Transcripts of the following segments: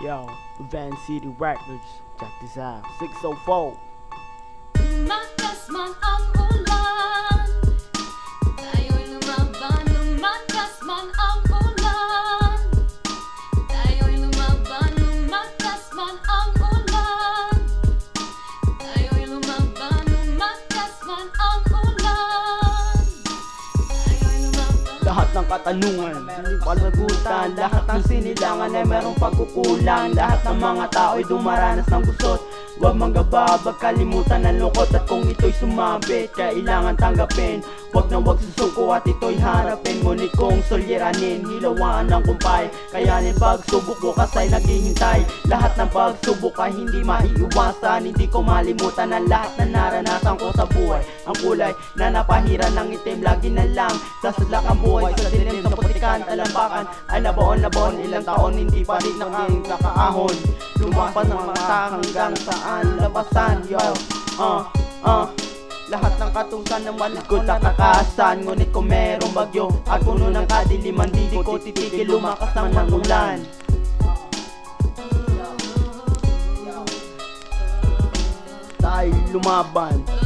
Yo, Van City Records. Check this out. 604. Lahat ng katanungan, palagutan Lahat ng sinilangan ay merong pagkukulang. Lahat ng mga tao'y dumaranas ng gusot. Huwag manggababag, kalimutan ang lungkot At kung ito'y sumabit, kailangan tanggapin. Huwag na huwag susuko at ito'y harapin Ngunit kung sulyeranin, hilawaan ng kumpay Kayanin pagsubok bukas ay naghihintay. Lahat ng pagsubok ay hindi maiiwasan. Hindi ko malimutan ang lahat na naranasan ko sa buhay. Ang kulay na napahiran ng itim Lagi na lang sasadlak ang buhay. Sa dilim sa putikan, talambakan Ay nabaon nabaon ilang taon Hindi pa rin naging kakaahon. Lumapan ng mata hanggang saan labasan Yo, uh, uh lahat ng katungkan ng malikot nakakasan Ngunit kung merong bagyo at puno ng kadiliman Di ko titigil lumakas ng manulan Tayo lumaban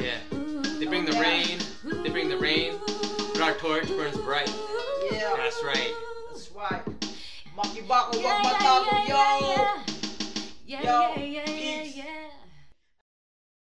yeah. They bring the rain, they bring the rain, but our torch burns bright. Yeah. That's right. That's right. Monkey buckle, walk my dog, yo. Yo,